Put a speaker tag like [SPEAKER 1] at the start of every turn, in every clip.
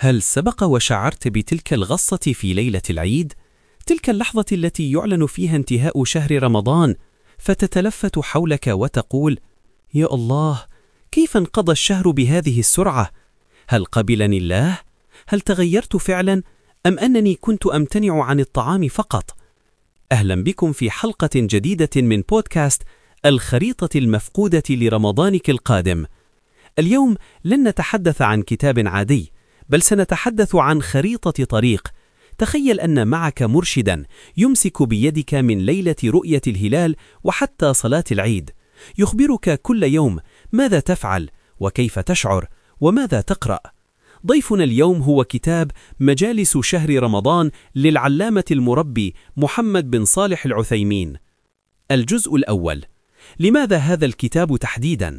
[SPEAKER 1] هل سبق وشعرت بتلك الغصة في ليلة العيد؟ تلك اللحظة التي يعلن فيها انتهاء شهر رمضان فتتلفت حولك وتقول يا الله كيف انقضى الشهر بهذه السرعة؟ هل قبلني الله؟ هل تغيرت فعلا؟ أم أنني كنت أمتنع عن الطعام فقط؟ أهلا بكم في حلقة جديدة من بودكاست الخريطة المفقودة لرمضانك القادم اليوم لن نتحدث عن كتاب عادي بل سنتحدث عن خريطة طريق. تخيل أن معك مرشدا يمسك بيدك من ليلة رؤية الهلال وحتى صلاة العيد. يخبرك كل يوم ماذا تفعل وكيف تشعر وماذا تقرأ. ضيفنا اليوم هو كتاب مجالس شهر رمضان للعلامة المربي محمد بن صالح العثيمين. الجزء الأول. لماذا هذا الكتاب تحديدا؟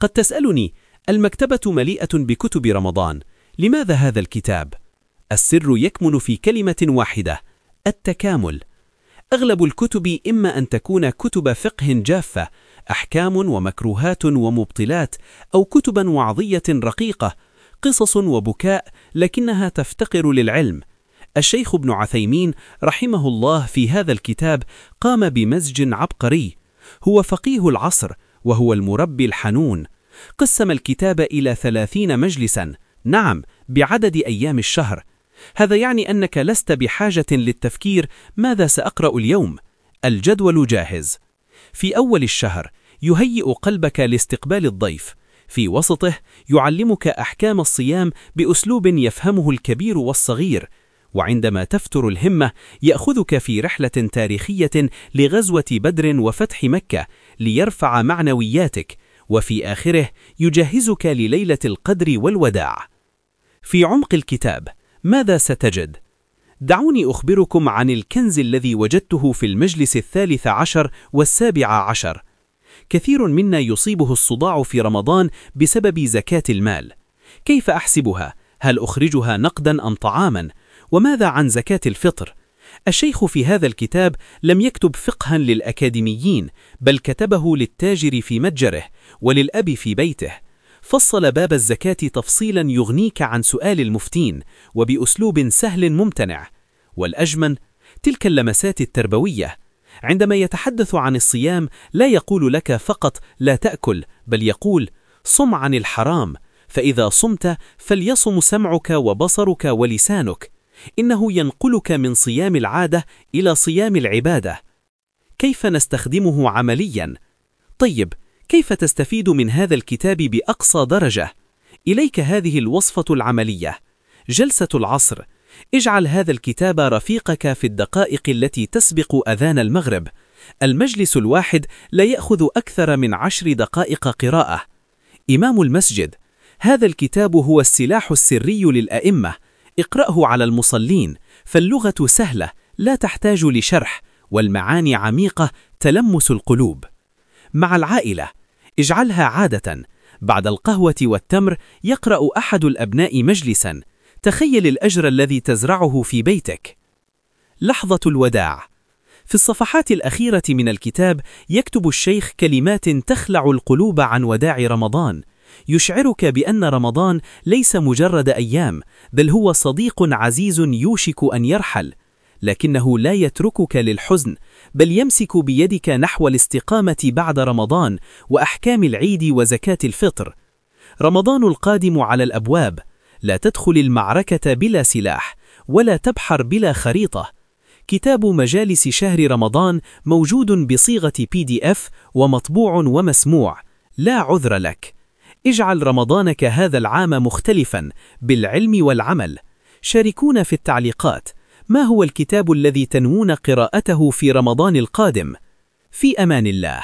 [SPEAKER 1] قد تسألني المكتبة مليئة بكتب رمضان. لماذا هذا الكتاب؟ السر يكمن في كلمة واحدة التكامل. أغلب الكتب إما أن تكون كتب فقه جافة أحكام ومكروهات ومبطلات أو كتبا وعظية رقيقة قصص وبكاء لكنها تفتقر للعلم. الشيخ ابن عثيمين رحمه الله في هذا الكتاب قام بمزج عبقري. هو فقيه العصر وهو المربي الحنون. قسم الكتاب إلى ثلاثين مجلساً نعم بعدد أيام الشهر. هذا يعني أنك لست بحاجة للتفكير ماذا سأقرأ اليوم. الجدول جاهز. في أول الشهر يهيئ قلبك لاستقبال الضيف. في وسطه يعلمك أحكام الصيام بأسلوب يفهمه الكبير والصغير. وعندما تفتر الهمة يأخذك في رحلة تاريخية لغزوة بدر وفتح مكة ليرفع معنوياتك. وفي آخره يجهزك لليلة القدر والوداع. في عمق الكتاب ماذا ستجد؟ دعوني أخبركم عن الكنز الذي وجدته في المجلس الثالث عشر والسابع عشر كثير منا يصيبه الصداع في رمضان بسبب زكاة المال كيف أحسبها؟ هل أخرجها نقدا أم طعاما؟ وماذا عن زكاة الفطر؟ الشيخ في هذا الكتاب لم يكتب فقها للأكاديميين بل كتبه للتاجر في متجره وللأب في بيته فصل باب الزكاة تفصيلا يغنيك عن سؤال المفتين وبأسلوب سهل ممتنع. والأجمل تلك اللمسات التربوية. عندما يتحدث عن الصيام لا يقول لك فقط لا تأكل بل يقول صم عن الحرام. فإذا صمت فليصم سمعك وبصرك ولسانك. إنه ينقلك من صيام العادة إلى صيام العبادة. كيف نستخدمه عمليا؟ طيب كيف تستفيد من هذا الكتاب بأقصى درجة؟ إليك هذه الوصفة العملية. جلسة العصر. اجعل هذا الكتاب رفيقك في الدقائق التي تسبق أذان المغرب. المجلس الواحد لا يأخذ أكثر من عشر دقائق قراءة. إمام المسجد. هذا الكتاب هو السلاح السري للأئمة. اقرأه على المصلين. فاللغة سهلة لا تحتاج لشرح والمعاني عميقة تلمس القلوب. مع العائلة. اجعلها عادة. بعد القهوة والتمر يقرأ أحد الأبناء مجلسا. تخيل الأجر الذي تزرعه في بيتك. لحظة الوداع. في الصفحات الأخيرة من الكتاب يكتب الشيخ كلمات تخلع القلوب عن وداع رمضان. يشعرك بأن رمضان ليس مجرد أيام بل هو صديق عزيز يوشك أن يرحل. لكنه لا يتركك للحزن بل يمسك بيدك نحو الاستقامة بعد رمضان وأحكام العيد وزكاة الفطر. رمضان القادم على الأبواب لا تدخل المعركة بلا سلاح ولا تبحر بلا خريطة. كتاب مجالس شهر رمضان موجود بصيغة بي دي اف ومطبوع ومسموع لا عذر لك. اجعل رمضانك هذا العام مختلفا بالعلم والعمل. شاركونا في التعليقات. ما هو الكتاب الذي تنوون قراءته في رمضان القادم؟ في أمان الله